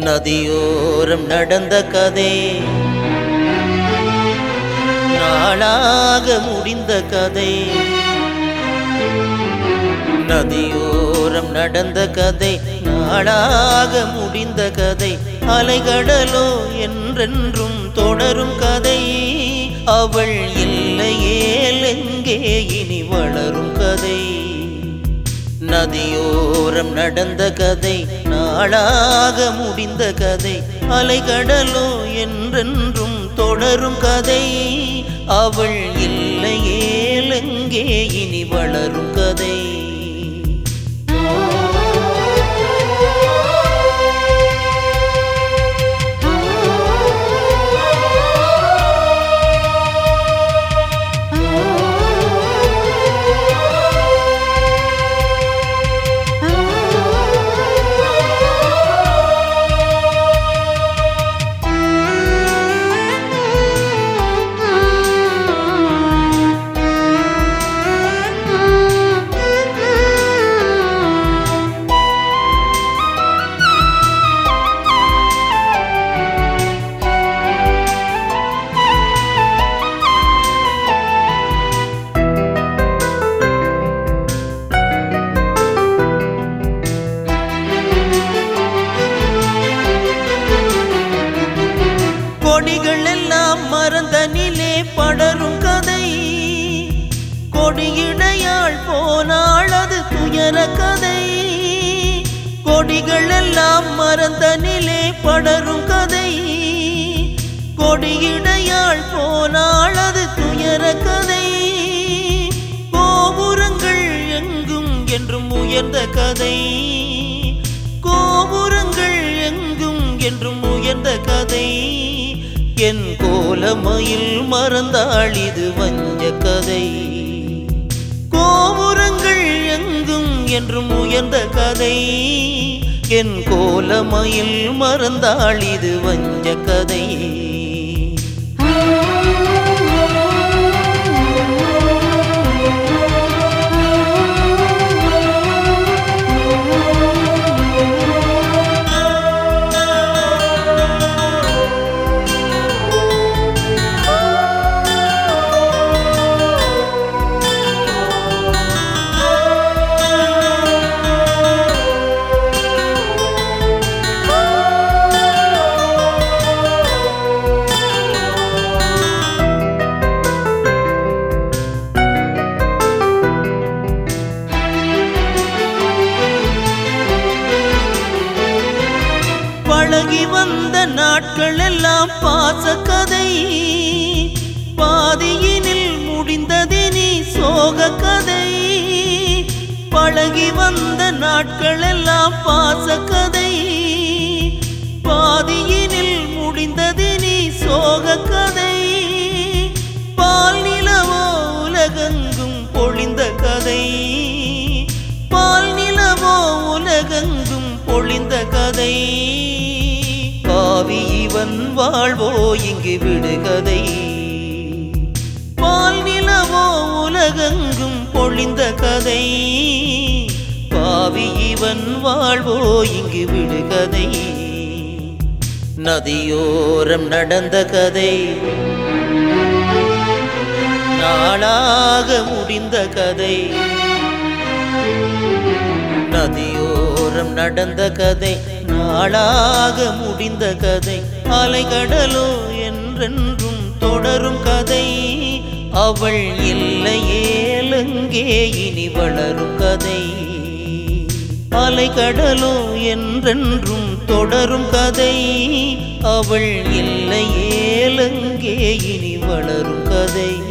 நதியோரம் நடந்த கதை. நாளாக முடிந்த கதை. நதியோரம் நடந்த கதை நாளாக முடிந்த கதை. அலைகடலோ என்றென்றும் தொடரும் கதை. அவள் இல்லையேல் எங்கே இனி வளரும் கதை. நதியோரம் நடந்த கதை நாளாக முடிந்த கதை. அலைகடலோ என்றென்றும் தொடரும் கதை. அவள் இல்லையேலங்கே இனி வளரும் கதை படரும் கதை. கொடியிடையாள் போனாள் அது துயர கதை. கொடிகள் எல்லாம் மறந்த மறந்தனிலே படரும் கதை. கொடியிடையாள் போனாள் அது துயர கதை. கோபுரங்கள் எங்கும் என்றும் உயர்ந்த கதை. கோபுரங்கள் எங்கும் என்றும் உயர்ந்த கதை. என் கோலமயில் மறந்தாள் இது வஞ்ச கதை. கோபுரங்கள் எங்கும் என்றும் உயர்ந்த கதை. என் கோலமயில் மறந்தாள் இது வஞ்ச கதை. பழகி வந்த நாட்கள் எல்லாம் பாச கதை. பாதியினில் முடிந்ததினி சோக கதை. பழகி வந்த நாட்கள் எல்லாம் பாச கதை. பாதியினில் முடிந்ததினி சோக கதை. பால் நிலவோ உலகெங்கும் பொழிந்த கதை. பால் நிலவோ உலகெங்கும் பொழிந்த கதை. இவன் வாழ்வோ இங்கு விடுகதை. பால் நிலவோ உலகெங்கும் பொழிந்த கதை. பாவி இவன் வாழ்வோ இங்கு விடுகதை. நதியோரம் நடந்த கதை. நாளாக முடிந்த கதை. நதியோ நடந்த கதை நாளாக முடிந்த கதை அலைகடலோ என்றென்றும் தொடரும் கதை. அவள் இல்லையேலங்கே இனி வளரும் கதை. அலைகடலோ என்றென்றும் தொடரும் கதை. அவள் இல்லையேலங்கே இனி வளரும் கதை.